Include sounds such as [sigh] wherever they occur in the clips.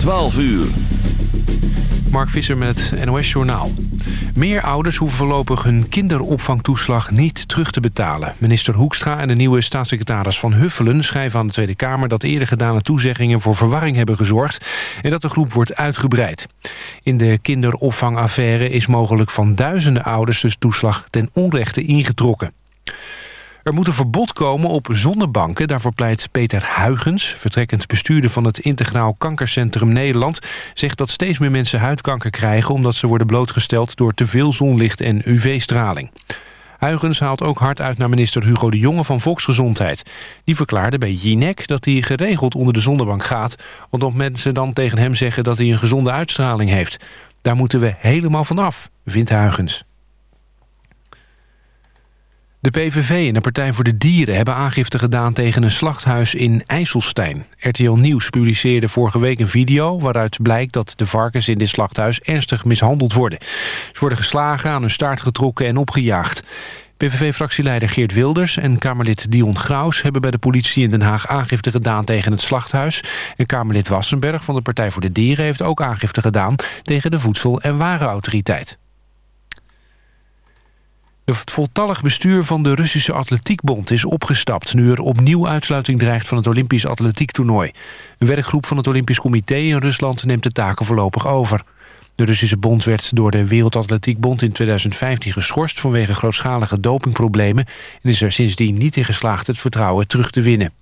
12 uur. Mark Visser met NOS Journaal. Meer ouders hoeven voorlopig hun kinderopvangtoeslag niet terug te betalen. Minister Hoekstra en de nieuwe staatssecretaris Van Huffelen... schrijven aan de Tweede Kamer dat eerder gedane toezeggingen... voor verwarring hebben gezorgd en dat de groep wordt uitgebreid. In de kinderopvangaffaire is mogelijk van duizenden ouders... de toeslag ten onrechte ingetrokken. Er moet een verbod komen op zonnebanken. Daarvoor pleit Peter Huigens, vertrekkend bestuurder van het Integraal Kankercentrum Nederland... zegt dat steeds meer mensen huidkanker krijgen... omdat ze worden blootgesteld door te veel zonlicht en UV-straling. Huigens haalt ook hard uit naar minister Hugo de Jonge van Volksgezondheid. Die verklaarde bij Jinek dat hij geregeld onder de zonnebank gaat... omdat mensen dan tegen hem zeggen dat hij een gezonde uitstraling heeft. Daar moeten we helemaal van af, vindt Huigens. De PVV en de Partij voor de Dieren hebben aangifte gedaan tegen een slachthuis in IJsselstein. RTL Nieuws publiceerde vorige week een video waaruit blijkt dat de varkens in dit slachthuis ernstig mishandeld worden. Ze worden geslagen, aan hun staart getrokken en opgejaagd. PVV-fractieleider Geert Wilders en Kamerlid Dion Graus... hebben bij de politie in Den Haag aangifte gedaan tegen het slachthuis. En Kamerlid Wassenberg van de Partij voor de Dieren... heeft ook aangifte gedaan tegen de Voedsel- en Warenautoriteit. Het voltallig bestuur van de Russische Atletiekbond is opgestapt... nu er opnieuw uitsluiting dreigt van het Olympisch atletiektoernooi. Een werkgroep van het Olympisch Comité in Rusland neemt de taken voorlopig over. De Russische bond werd door de Wereldatletiekbond in 2015 geschorst... vanwege grootschalige dopingproblemen... en is er sindsdien niet in geslaagd het vertrouwen terug te winnen.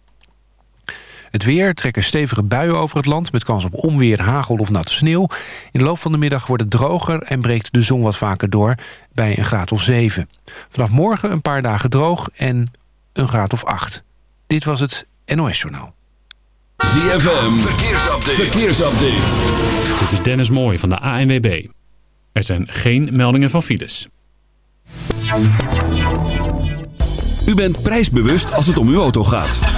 Het weer trekken stevige buien over het land... met kans op onweer, hagel of natte sneeuw. In de loop van de middag wordt het droger en breekt de zon wat vaker door... bij een graad of 7. Vanaf morgen een paar dagen droog en een graad of 8. Dit was het NOS Journaal. ZFM, verkeersupdate. verkeersupdate. Dit is Dennis Mooij van de ANWB. Er zijn geen meldingen van files. U bent prijsbewust als het om uw auto gaat.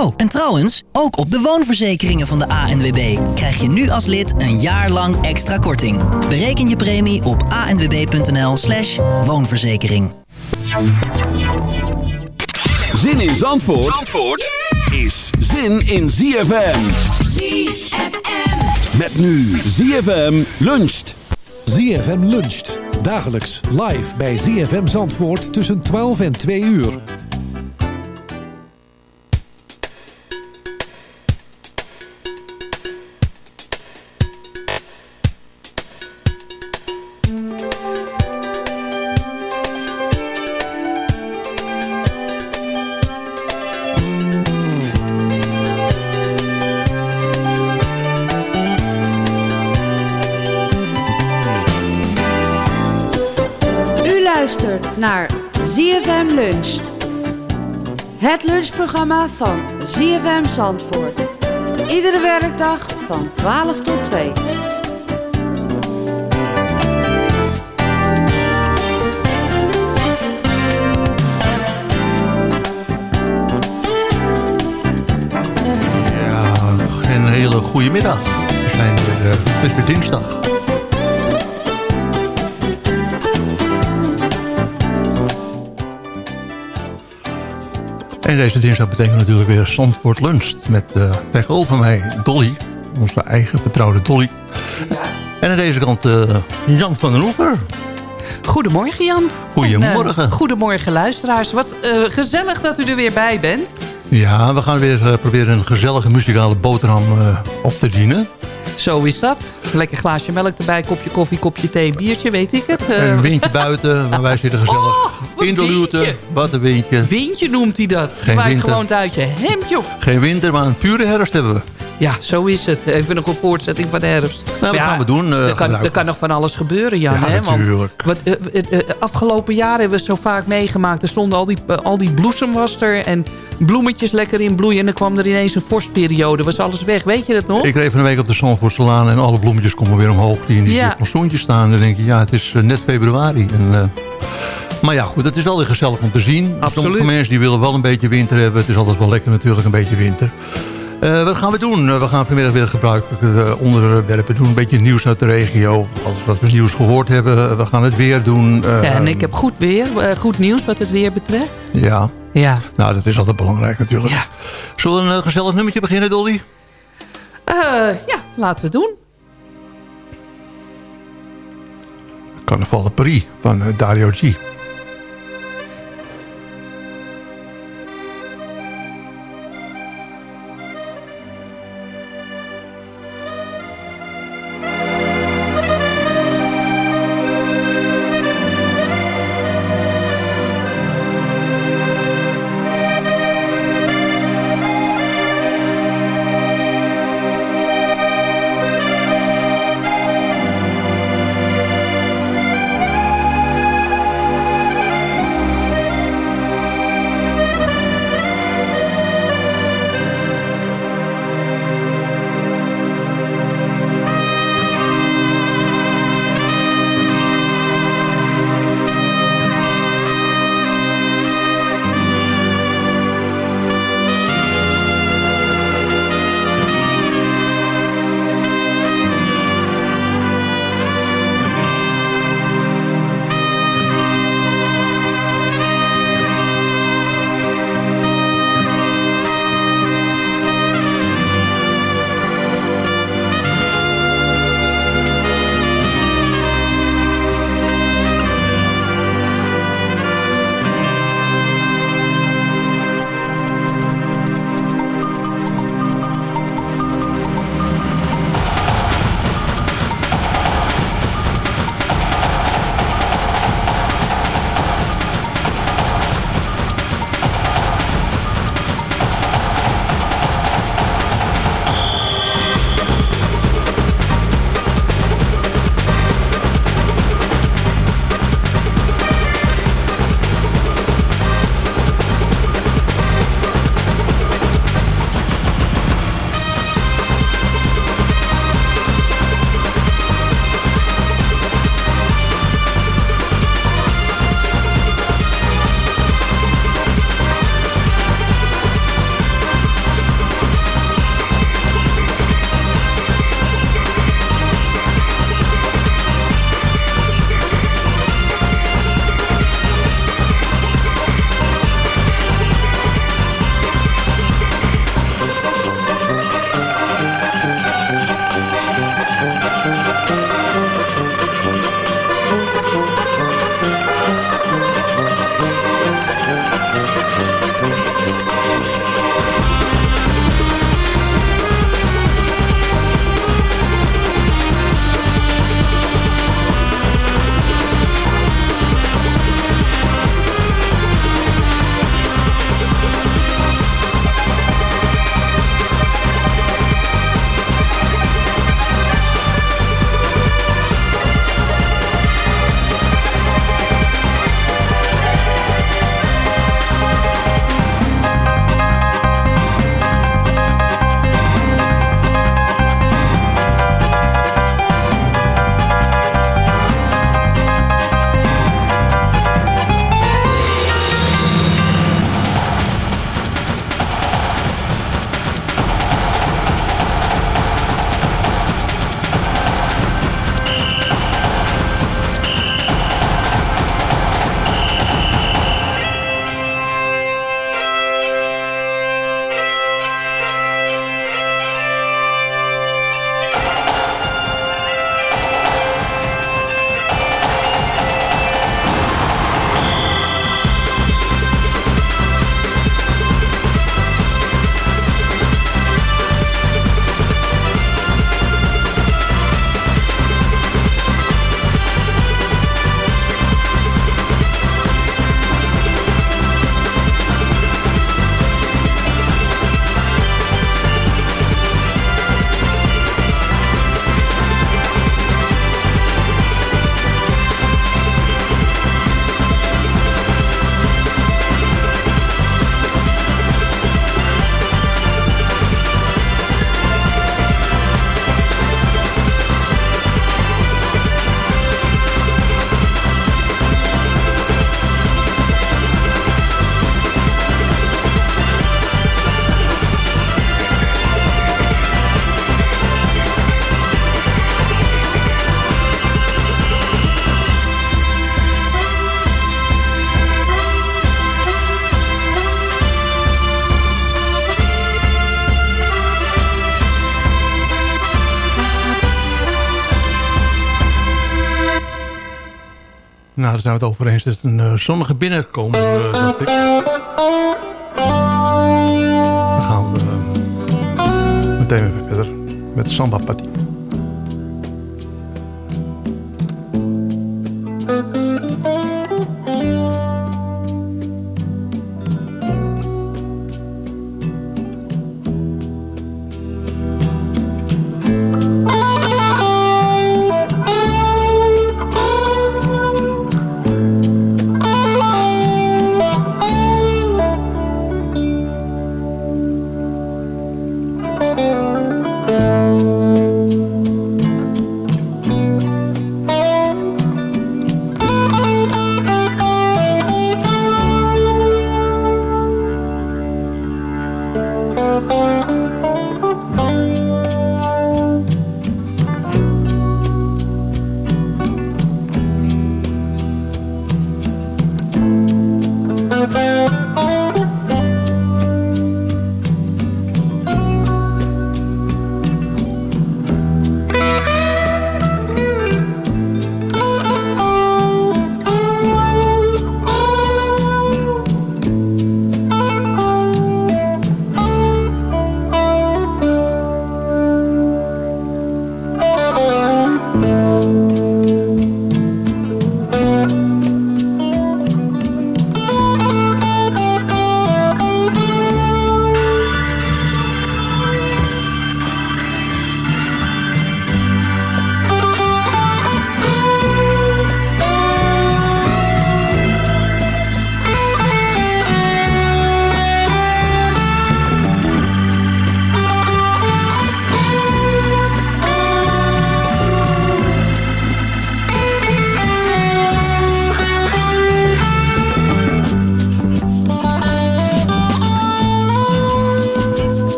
Oh, en trouwens, ook op de woonverzekeringen van de ANWB krijg je nu als lid een jaar lang extra korting. Bereken je premie op anwb.nl slash woonverzekering. Zin in Zandvoort, Zandvoort is zin in ZFM. ZFM. Met nu ZFM luncht. ZFM luncht. Dagelijks live bij ZFM Zandvoort tussen 12 en 2 uur. Naar ZFM Lunch. Het lunchprogramma van ZFM Zandvoort. Iedere werkdag van 12 tot 2. Ja, een hele goede middag. We zijn weer, uh, het is weer dinsdag. En deze dinsdag betekent natuurlijk weer Zandvoort Lunch. Met uh, tegenover mij Dolly, onze eigen vertrouwde Dolly. En aan deze kant uh, Jan van den Oever. Goedemorgen Jan. Goedemorgen. En, uh, goedemorgen luisteraars. Wat gezellig dat u er weer bij bent. Ja, we gaan weer proberen een gezellige muzikale boterham op te dienen. Zo is dat. Lekker glaasje melk erbij, kopje koffie, kopje thee, biertje, weet ik het. Uh... Een windje buiten, maar wij zitten [laughs] gezellig oh, in de luwte. Wat een windje. Windje noemt hij dat. Geen Waait winter. gewoon uit je hemdje op. Geen winter, maar een pure herfst hebben we. Ja, zo is het. Even nog een voortzetting van de herfst. Nou, wat ja, gaan we doen? Uh, er, kan, er kan nog van alles gebeuren, Jan. Ja, hè? natuurlijk. Want, wat, uh, afgelopen jaren hebben we zo vaak meegemaakt. Er stonden al die, al die bloesem was er en bloemetjes lekker in bloeien. En dan kwam er ineens een vorstperiode. Was alles weg. Weet je dat nog? Ik reed van een week op de Zandvoortselaan en alle bloemetjes komen weer omhoog. Die in die ja. staan. En dan denk je, ja, het is net februari. En, maar ja, goed, het is wel weer gezellig om te zien. Absoluut. Sommige mensen die willen wel een beetje winter hebben. Het is altijd wel lekker natuurlijk, een beetje winter. Uh, wat gaan we doen? Uh, we gaan vanmiddag weer gebruikelijke onderwerpen doen. Een beetje nieuws uit de regio. Alles wat we nieuws gehoord hebben. We gaan het weer doen. Uh, ja, en ik heb goed weer. goed nieuws wat het weer betreft. Ja. Ja. Nou, dat is altijd belangrijk natuurlijk. Ja. Zullen we een gezellig nummertje beginnen, Dolly? ja, laten we doen. Carnaval de Paris van Dario G. Nou, daar zijn we het over eens. Het is een uh, zonnige binnenkomen, uh, ik. Dan gaan we uh, meteen even verder met Samba Pati.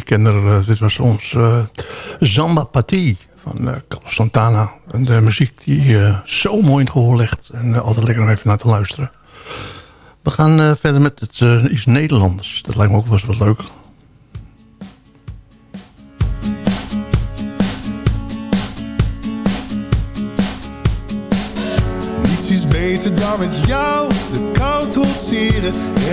Goede muziekkenner. Uh, dit was ons uh, Zamba Pati van uh, Carlos Santana. En de muziek die zo mooi in het gehoor ligt. En altijd lekker om even naar te luisteren. We gaan verder met het, iets Nederlanders. Dat lijkt me ook wel eens wat leuk. Niets is beter dan met jou.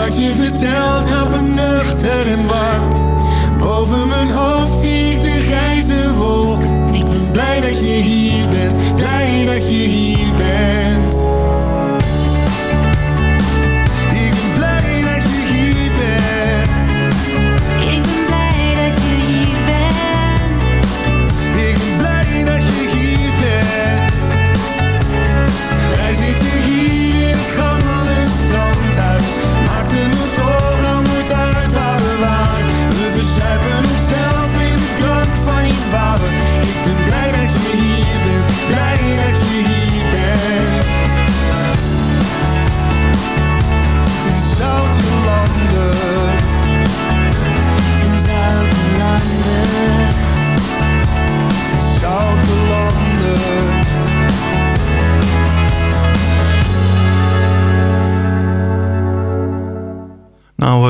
Wat je vertelt houdt me nuchter en warm. Boven mijn hoofd zie ik de grijze wolk. Ik ben blij dat je hier bent, blij dat je hier bent.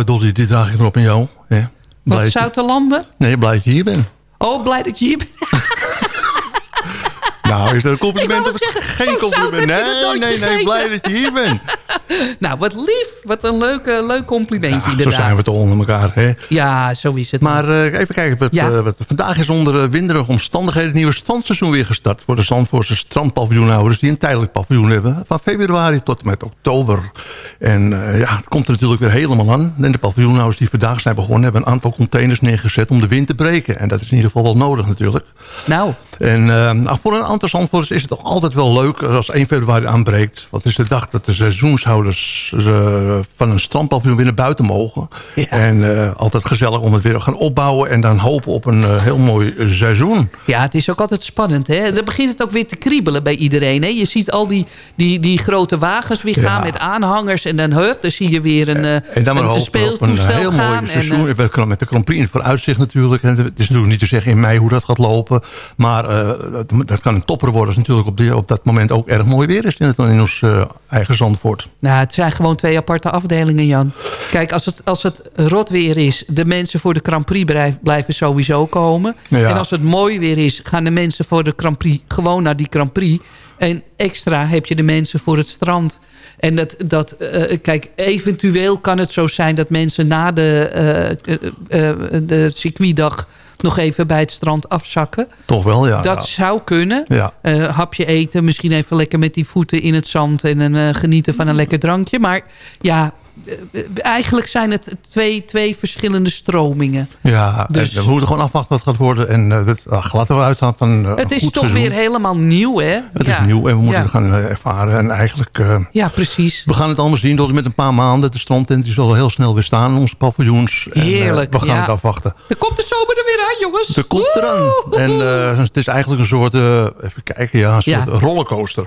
Nou, eh, Dolly, dit draag ik erop in jou. Hè? Wat, dat je- zoute landen? Nee, blij dat je hier bent. Oh, blij dat je hier bent. Nou, is dat een compliment? Ik zeggen, Geen compliment. Nee, nee, nee, blij dat je hier bent. [laughs] Nou, wat lief. Wat een leuk, leuk complimentje Ach, zo inderdaad. zijn we toch onder elkaar. Hè? Ja, zo is het. Maar eh, even kijken. Wat, Ja. eh, wat, vandaag is onder eh, winderige omstandigheden... het nieuwe strandseizoen weer gestart... voor de Zandvoortse strandpaviljoenhouders... die een tijdelijk paviljoen hebben. Van februari tot en met oktober. En ja, het komt er natuurlijk weer helemaal aan. En de paviljoenhouders die vandaag zijn begonnen... hebben een aantal containers neergezet om de wind te breken. En dat is in ieder geval wel nodig natuurlijk. Nou, En nou, voor een aantal Zandvoorters is het toch altijd wel leuk... als 1 februari aanbreekt. Wat is de dag dat de seizoenshouders... eh, van een strandpaviljoen weer naar buiten mogen. En eh, altijd gezellig om het weer te gaan opbouwen... en dan hopen op een eh, heel mooi seizoen. ja, het is ook altijd spannend. Hè? Dan begint het ook weer te kriebelen bij iedereen. Hè? Je ziet al die, die, die grote wagens weer Ja. gaan met aanhangers. En dan, hup, dan zie je weer een, En dan een, een speeltoestel heel gaan. mooi en, seizoen. We kunnen met de Grand Prix in het vooruitzicht natuurlijk. En het is natuurlijk niet te zeggen in mei hoe dat gaat lopen. Maar dat, dat kan een topper worden als natuurlijk op, die, op dat moment ook erg mooi weer is in, het, in ons eh, eigen Zandvoort. Nou, het zijn gewoon twee aparte afdelingen, Jan. Kijk, als het, als het rot weer is... de mensen voor de Grand Prix blijven sowieso komen. Ja. En als het mooi weer is... gaan de mensen voor de Grand Prix gewoon naar die Grand Prix. En extra heb je de mensen voor het strand. En dat, dat uh, kijk, eventueel kan het zo zijn dat mensen na de, uh, de circuitdag nog even bij het strand afzakken. Toch wel, ja. Dat ja. zou kunnen. Ja. hapje eten, misschien even lekker met die voeten in het zand... en genieten van een lekker drankje. Maar ja, eigenlijk zijn het twee, twee verschillende stromingen. Ja, dus, we moeten gewoon afwachten wat gaat worden. En uh, dat, ach, laten we uitgaan van uh, Het is goed toch seizoen. weer helemaal nieuw, hè? Het ja. is nieuw en we moeten ja. het gaan ervaren. En eigenlijk... ja, precies. We gaan het allemaal zien tot met een paar maanden. De strandtent die zal heel snel weer staan in onze paviljoens. Heerlijk, en, We gaan ja. het afwachten. Er komt de zomer er weer aan, jongens. Er komt eraan. En het is eigenlijk een soort, even kijken, ja, een soort rollercoaster.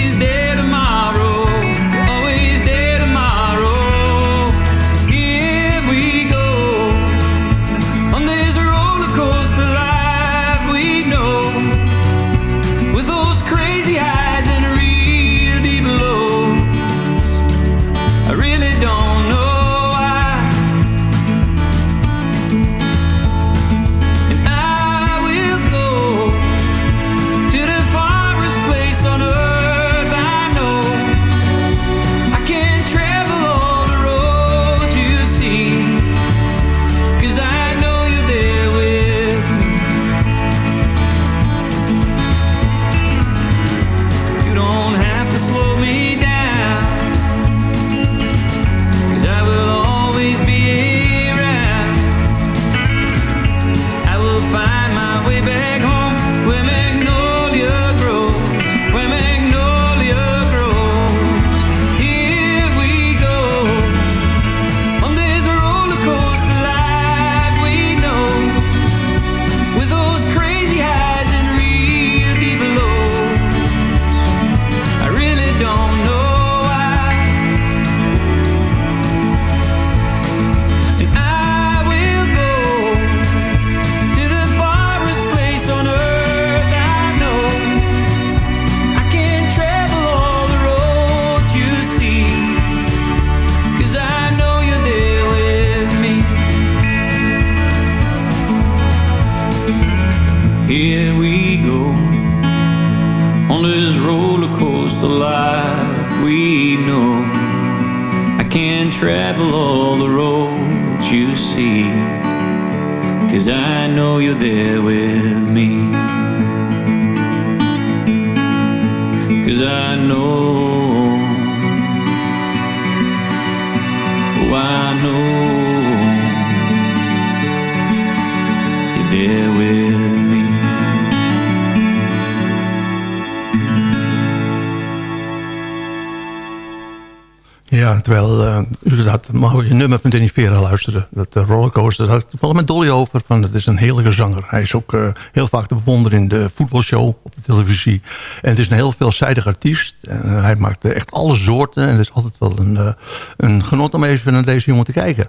Ja, terwijl uh, u dat mooie nummer van Danny Vera luisterde. Dat uh, rollercoaster, daar had ik toevallig met Dolly over. Van, het is een heerlijke zanger. Hij is ook uh, heel vaak te bewonderen in de voetbalshow op de televisie. En het is een heel veelzijdig artiest. En, hij maakt echt alle soorten. En het is altijd wel een, een genot om even naar deze jongen te kijken.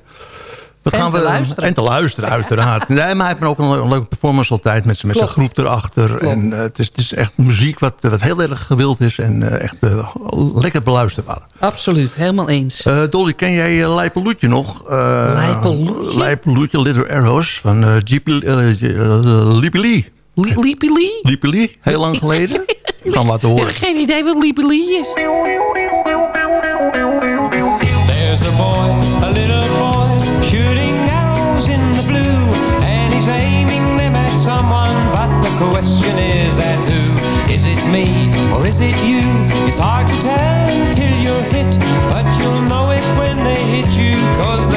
Wat en gaan te we, luisteren. En te luisteren, uiteraard. nee, maar hij heeft ook een, een leuke performance altijd met, met zijn groep erachter. Klopt. En uh, het, is, het is echt muziek wat, wat heel erg gewild is en uh, echt uh, lekker beluisterbaar. Absoluut, helemaal eens. Dolly, ken jij Lijpeloetje nog? Lijpeloetje? Lijpeloetje, Little Arrows van uh? Lippy Lee, heel lang geleden. Ik kan laten horen. Ik heb geen idee wat Lippy Lee is. The question is at who? Is it me or is it you? It's hard to tell until you're hit, but you'll know it when they hit you, cause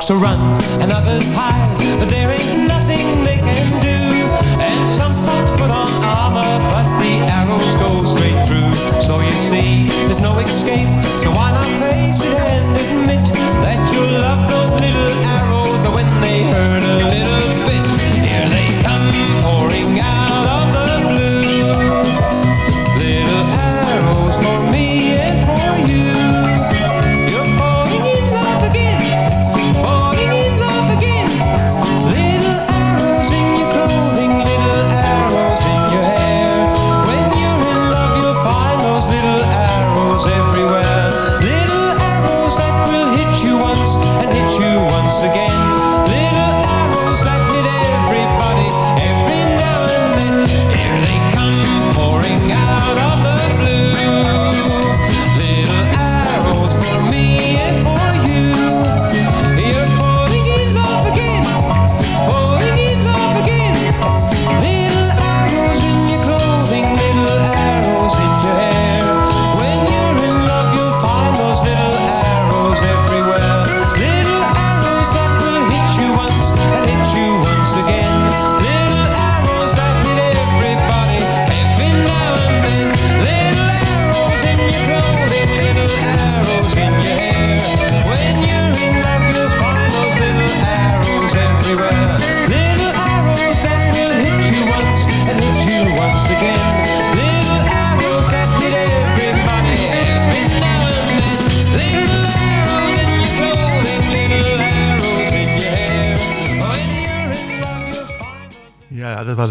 Folks run and others hide, but there ain't nothing they can do. And some folks put on armor, but the arrows go straight through. So you see, there's no escape.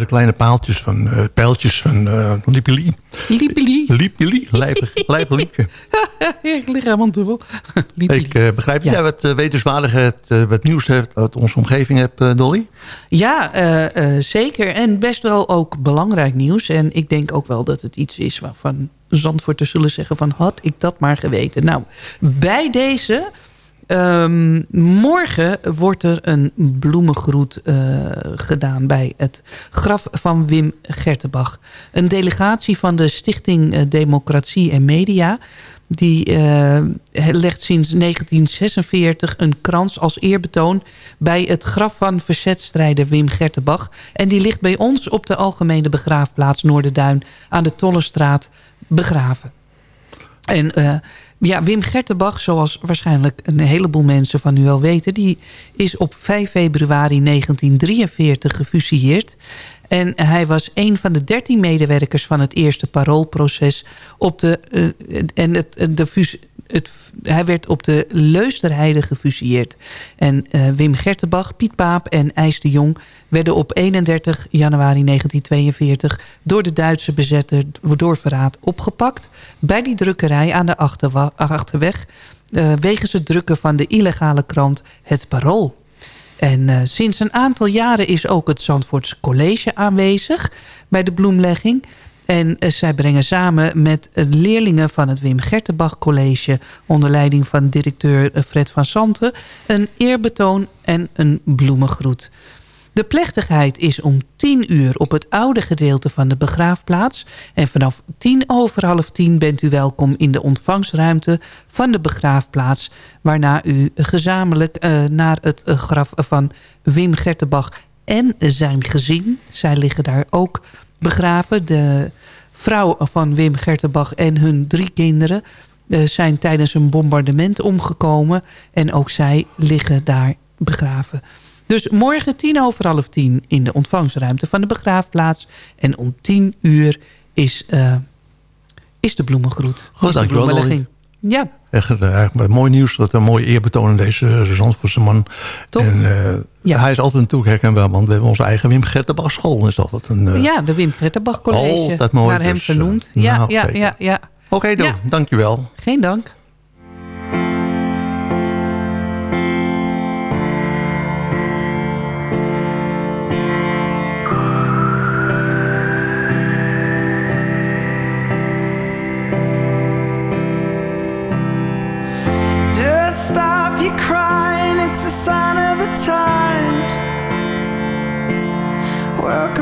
Kleine paaltjes van, uh, pijltjes van uh. Lippy Lee. Lippy Lee, Lijpelieke. [laughs] ik lig helemaal dubbel. Ik uh, begrijp ja. jij wat wetenswaardigheid, wat nieuws hebt uit onze omgeving hebt, Dolly? Ja, zeker. En best wel ook belangrijk nieuws. En ik denk ook wel dat het iets is waarvan Zandvoort te zullen zeggen van had ik dat maar geweten. Nou, bij deze... Um, morgen wordt er een bloemengroet uh, gedaan bij het graf van Wim Gertenbach. Een delegatie van de Stichting uh, Democratie en Media... die uh, legt sinds 1946 een krans als eerbetoon... bij het graf van verzetstrijder Wim Gertenbach. En die ligt bij ons op de Algemene Begraafplaats Noorderduin... aan de Tollestraat begraven. En ja, Wim Gertenbach, zoals waarschijnlijk een heleboel mensen van u al weten... die is op 5 februari 1943 gefusilleerd. En hij was een van de dertien medewerkers van het eerste paroolproces. Op de, uh, en het, de fus, het, hij werd op de Leusderheide gefusilleerd. En uh, Wim Gertenbach, Piet Paap en IJs de Jong... werden op 31 januari 1942 door de Duitse bezetter door verraad opgepakt... bij die drukkerij aan de achterweg eh, wegens het drukken van de illegale krant Het Parool. En eh, sinds een aantal jaren is ook het Zandvoorts College aanwezig bij de bloemlegging. En eh, zij brengen samen met eh, leerlingen van het Wim Gertenbach College... onder leiding van directeur eh, Fred van Santen... een eerbetoon en een bloemengroet. De plechtigheid is om 10 uur op het oude gedeelte van de begraafplaats. En vanaf tien over half tien bent u welkom in de ontvangstruimte van de begraafplaats. Waarna u gezamenlijk naar het graf van Wim Gertenbach en zijn gezin. Zij liggen daar ook begraven. De vrouw van Wim Gertenbach en hun drie kinderen eh, zijn tijdens een bombardement omgekomen. En ook zij liggen daar begraven. Dus morgen tien over half tien in de ontvangstruimte van de begraafplaats. En om tien uur is, eh, is de bloemengroet. Goed, is de dankjewel, bloemenlegging. Ja, Echt eh, eigenlijk mooi nieuws. Dat een mooi eerbetoon aan deze uh, Zandvoortse man. Toch? En, uh, Hij is altijd natuurlijk herkenbaar. Want we hebben onze eigen Wim Gertenbach school. Is altijd een, uh, ja, de Wim Gertenbach College. Altijd mooi. Naar hem dus, vernoemd. ja, nou, ja, oké. ja, ja. Oké, okay, Ja. dankjewel. Geen dank.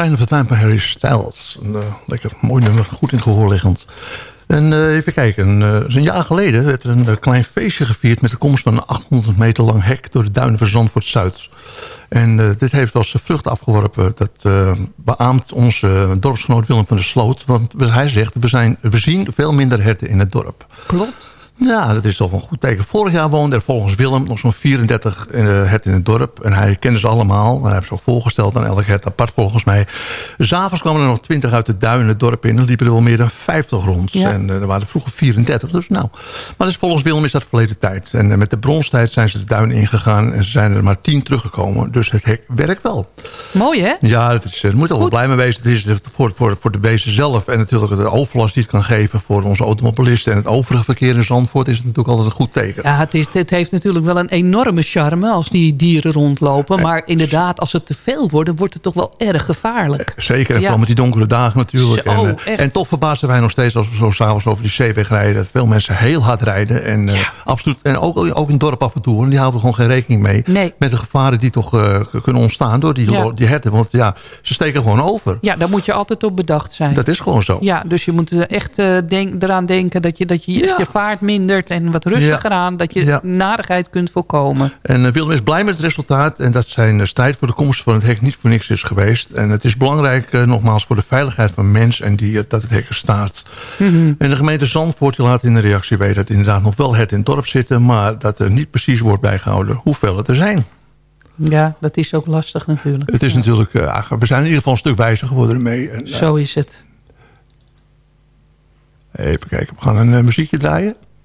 Sign of the Time van Harry Styles. Een eh, lekker mooi nummer, goed in gehoor liggend. En eh, even kijken, eh, een jaar geleden werd er een eh, klein feestje gevierd... met de komst van een 800 meter lang hek door de duinen van Zandvoort-Zuid. En eh, dit heeft als vrucht afgeworpen. Dat eh, beaamt onze dorpsgenoot Willem van der Sloot. Want hij zegt, we, zijn, we zien veel minder herten in het dorp. Klopt. Ja, dat is toch een goed teken. Vorig jaar woonde er volgens Willem nog zo'n 34 uh, herten in het dorp. En hij kende ze allemaal. Hij heeft ze ook voorgesteld aan elk hert apart volgens mij. S'avonds kwamen er nog 20 uit de duinen het dorp in. En liepen er wel meer dan 50 rond. Ja. En uh, er waren er vroeger 34. Dus nou. Maar dus volgens Willem is dat verleden tijd. En uh, met de bronstijd zijn ze de duinen ingegaan. En ze zijn er maar 10 teruggekomen. Dus het hek werkt wel. Mooi hè? Ja, dat is, daar moet er wel blij mee wezen. Het is voor, voor, voor de beesten zelf. En natuurlijk de overlast die het kan geven voor onze automobilisten. En het overige verkeer in Zandvoort is het natuurlijk altijd een goed teken. Ja, het, is, het heeft natuurlijk wel een enorme charme als die dieren rondlopen. Maar inderdaad, als het te veel worden, wordt het toch wel erg gevaarlijk. Zeker, en Ja. vooral met die donkere dagen natuurlijk. Zo, en, eh, echt. en toch verbazen wij nog steeds als we zo s'avonds over die zeeweg rijden... dat veel mensen heel hard rijden. En, eh, absoluut, en ook, ook in het dorp af en toe. En die houden gewoon geen rekening mee. Met de gevaren die toch eh, kunnen ontstaan door die, Ja. die herten. Want ja, ze steken gewoon over. Ja, daar moet je altijd op bedacht zijn. Dat is gewoon zo. Ja, dus je moet er echt eh, denk, eraan denken dat je, dat je je vaart en wat rustiger aan. Dat je Ja. narigheid kunt voorkomen. En uh, Willem is blij met het resultaat. En dat zijn uh, strijd voor de komst van het hek niet voor niks is geweest. En het is belangrijk, uh, nogmaals, voor de veiligheid van mens en dier... dat het hek er staat. Mhm. En de gemeente Zandvoort die laat in de reactie weten... dat inderdaad nog wel het in het dorp zitten... maar dat er niet precies wordt bijgehouden hoeveel het er zijn. Ja, dat is ook lastig natuurlijk. Het is natuurlijk... Uh, we zijn in ieder geval een stuk wijzer geworden ermee. En, Zo is het. Even kijken, we gaan een uh, muziekje draaien.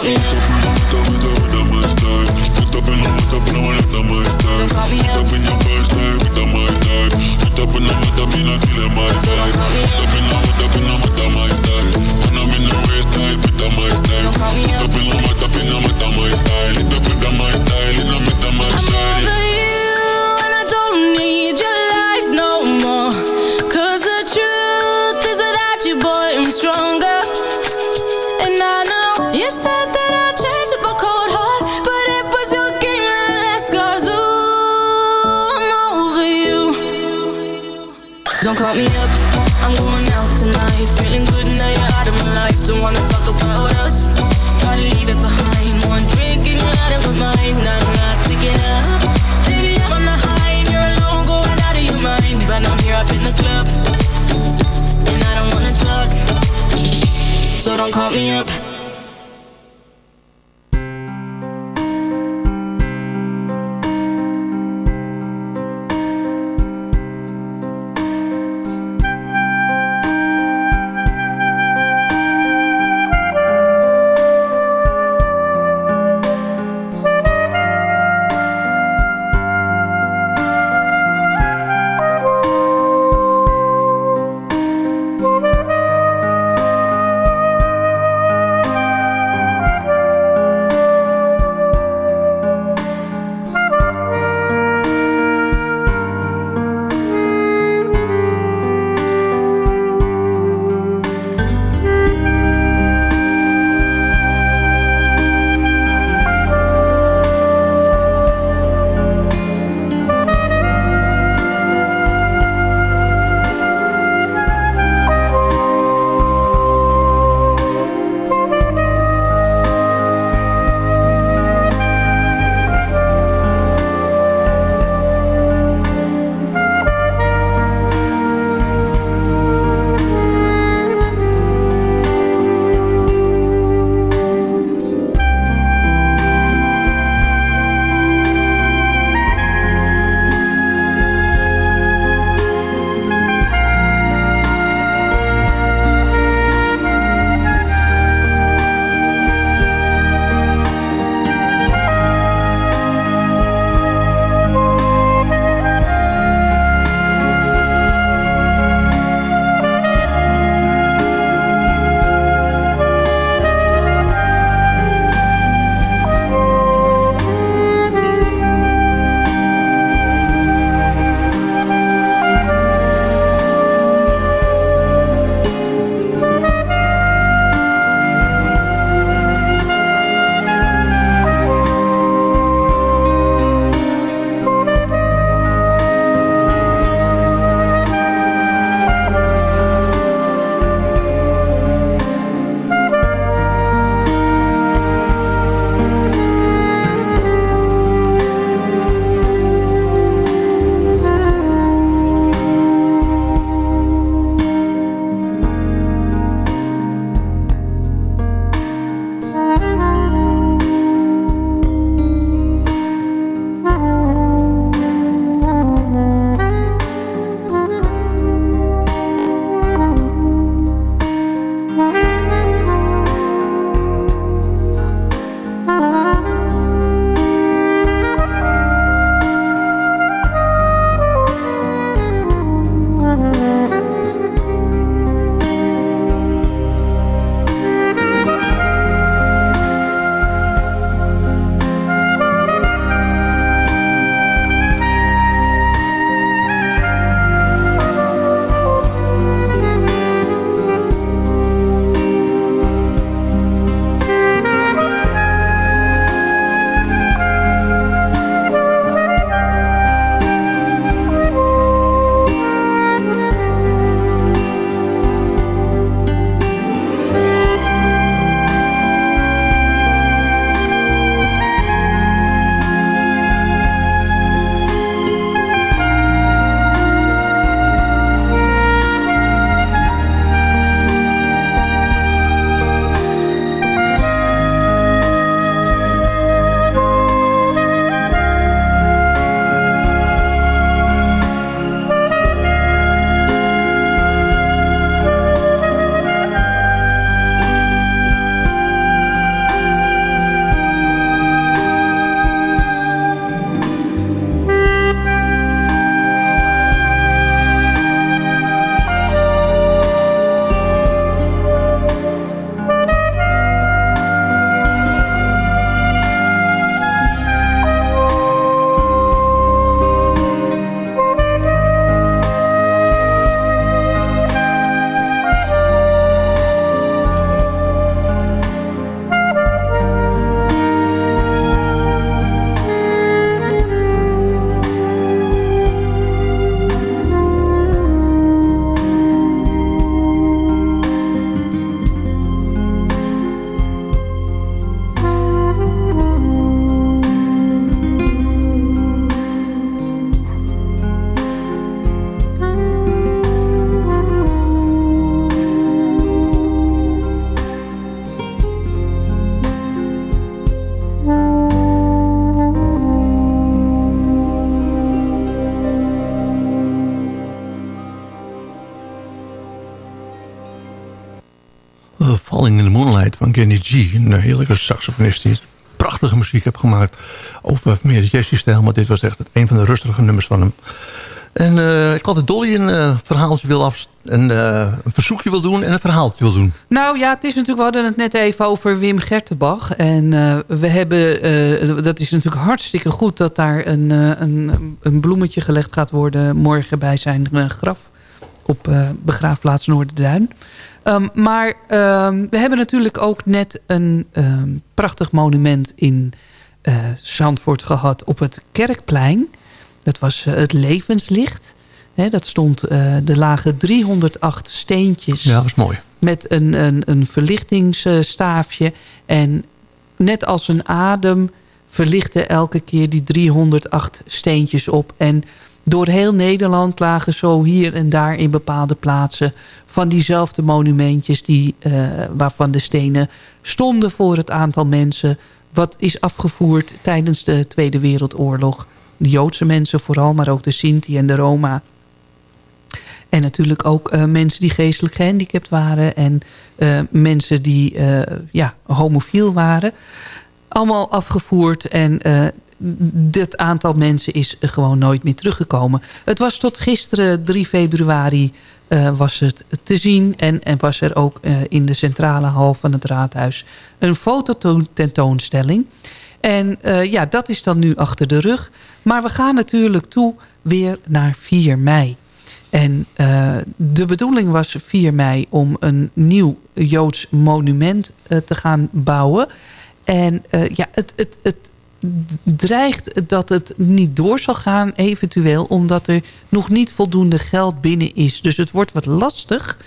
call me up. Stronger call me up. Een heerlijke saxofonist die prachtige muziek heeft gemaakt. Over meer jazzy-stijl, maar dit was echt een van de rustige nummers van hem. En eh, ik had dat Dolly een eh, verhaaltje wil af... Een, eh, een verzoekje wil doen en een verhaaltje wil doen. Nou ja, het is natuurlijk, we hadden het net even over Wim Gertenbach. En we hebben, dat is natuurlijk hartstikke goed dat daar een, een, een bloemetje gelegd gaat worden morgen bij zijn graf op begraafplaats Noorderduin. Um, maar ehm, we hebben natuurlijk ook net een um, prachtig monument in uh, Zandvoort gehad op het Kerkplein. Dat was uh, het levenslicht. He, dat stond, uh, er lagen 308 steentjes. Ja, dat was mooi. Met een, een, een verlichtingsstaafje. En net als een adem verlichtte elke keer die 308 steentjes op. En door heel Nederland lagen zo hier en daar in bepaalde plaatsen... van diezelfde monumentjes die, uh, waarvan de stenen stonden voor het aantal mensen... wat is afgevoerd tijdens de Tweede Wereldoorlog. De Joodse mensen vooral, maar ook de Sinti en de Roma... En natuurlijk ook uh, mensen die geestelijk gehandicapt waren. En uh, mensen die ja, homofiel waren. Allemaal afgevoerd. En dit aantal mensen is gewoon nooit meer teruggekomen. Het was tot gisteren 3 februari was het te zien. En, en was er ook in de centrale hal van het raadhuis een fototentoonstelling. En ja, dat is dan nu achter de rug. Maar we gaan natuurlijk toe weer naar 4 mei. En de bedoeling was 4 mei om een nieuw Joods monument te gaan bouwen. En ja, het, het, het dreigt dat het niet door zal gaan eventueel... omdat er nog niet voldoende geld binnen is. Dus het wordt wat lastig.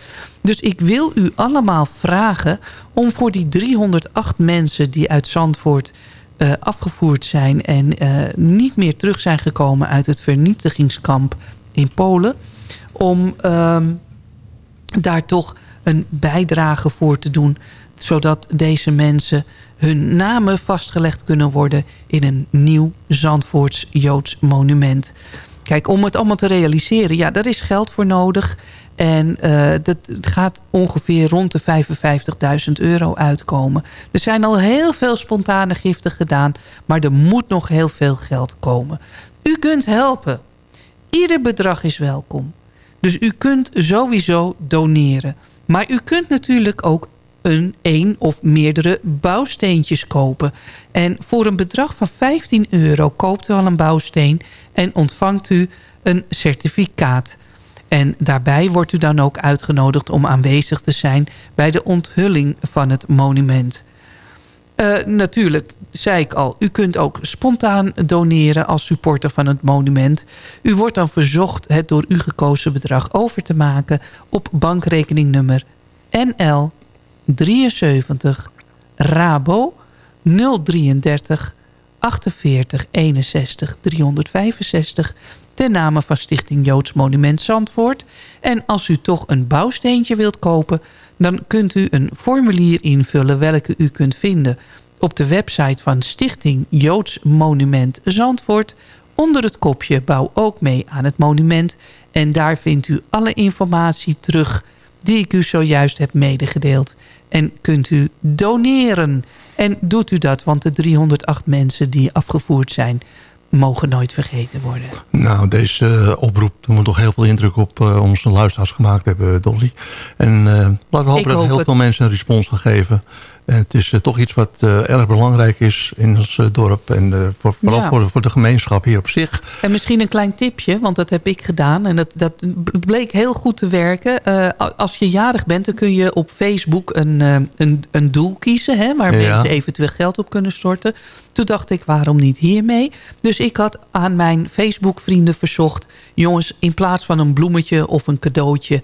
Dus ik wil u allemaal vragen om voor die 308 mensen die uit Zandvoort... afgevoerd zijn en niet meer terug zijn gekomen uit het vernietigingskamp in Polen om um, daar toch een bijdrage voor te doen... zodat deze mensen hun namen vastgelegd kunnen worden... in een nieuw Zandvoorts Joods monument. Kijk, om het allemaal te realiseren, ja, daar is geld voor nodig... En uh, dat gaat ongeveer rond de 55.000 euro uitkomen. Er zijn al heel veel spontane giften gedaan... maar er moet nog heel veel geld komen. U kunt helpen. Ieder bedrag is welkom. Dus u kunt sowieso doneren. Maar u kunt natuurlijk ook een, of meerdere bouwsteentjes kopen. En voor een bedrag van 15 euro koopt u al een bouwsteen... en ontvangt u een certificaat. En daarbij wordt u dan ook uitgenodigd om aanwezig te zijn... bij de onthulling van het monument. Uh, natuurlijk, zei ik al, u kunt ook spontaan doneren als supporter van het monument. U wordt dan verzocht het door u gekozen bedrag over te maken op bankrekeningnummer NL 73 Rabo 033 48 61 365 ten name van Stichting Joods Monument Zandvoort. En als u toch een bouwsteentje wilt kopen... dan kunt u een formulier invullen welke u kunt vinden... op de website van Stichting Joods Monument Zandvoort... onder het kopje Bouw ook mee aan het monument. En daar vindt u alle informatie terug die ik u zojuist heb medegedeeld. En kunt u doneren. En doet u dat, want de 308 mensen die afgevoerd zijn mogen nooit vergeten worden. Nou, deze uh, oproep moet toch heel veel indruk op uh, onze luisteraars gemaakt hebben, Dolly. En uh, laten we hopen dat heel het. veel mensen een respons gaan geven. En het is toch iets wat erg belangrijk is in ons dorp. En voor, vooral Ja. voor, voor de gemeenschap hier op zich. En misschien een klein tipje, want dat heb ik gedaan. En dat, dat bleek heel goed te werken. Eh, als je jarig bent, dan kun je op Facebook een, eh, een, een doel kiezen... Hè, waar Ja. mensen eventueel geld op kunnen storten. Toen dacht ik, waarom niet hiermee? Dus ik had aan mijn Facebook-vrienden verzocht... jongens, in plaats van een bloemetje of een cadeautje...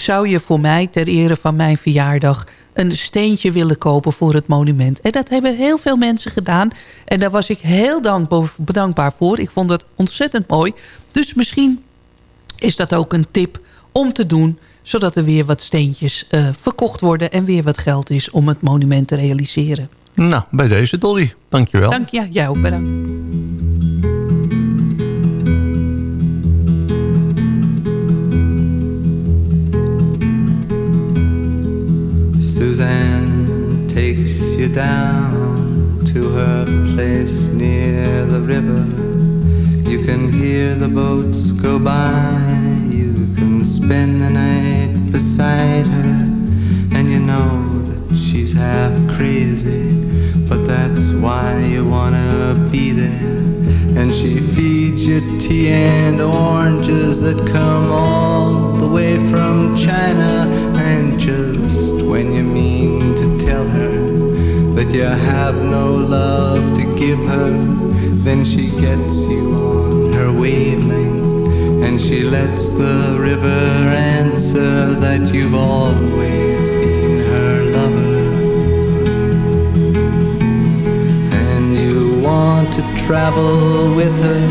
zou je voor mij ter ere van mijn verjaardag een steentje willen kopen voor het monument. En dat hebben heel veel mensen gedaan. En daar was ik heel dankbaar, bedankbaar voor. Ik vond dat ontzettend mooi. Dus misschien is dat ook een tip om te doen... zodat er weer wat steentjes uh, verkocht worden... en weer wat geld is om het monument te realiseren. Nou, bij deze Dolly. Dankjewel. Dank ja, jij ook bedankt. Suzanne takes you down to her place near the river. You can hear the boats go by. You can spend the night beside her. And you know that she's half crazy. But that's why you wanna be there. And she feeds you tea and oranges that come all the way from China. And just when you mean to tell her that you have no love to give her, then she gets you on her wavelength. And she lets the river answer that you've always want to travel with her,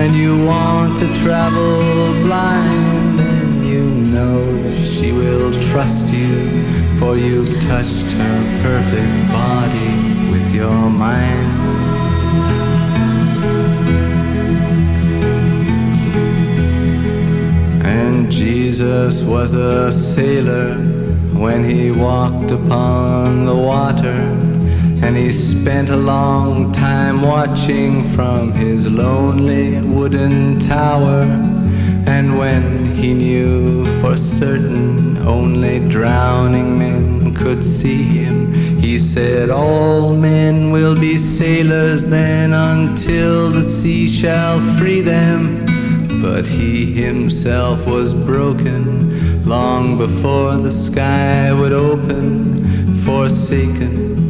and you want to travel blind, and you know that she will trust you, for you've touched her perfect body with your mind. And Jesus was a sailor when he walked upon the water. And he spent a long time watching from his lonely wooden tower. And when he knew for certain only drowning men could see him, he said, All men will be sailors then until the sea shall free them. But he himself was broken long before the sky would open, forsaken,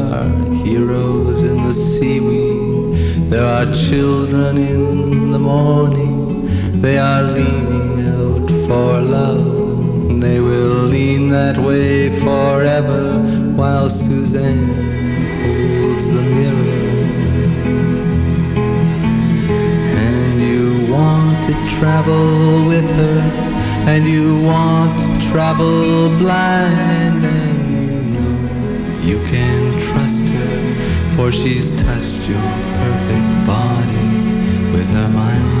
heroes in the seaweed, there are children in the morning. They are leaning out for love. They will lean that way forever while Suzanne holds the mirror. And you want to travel with her, and you want to travel blind, and you know you can for she's touched your perfect body with her mind.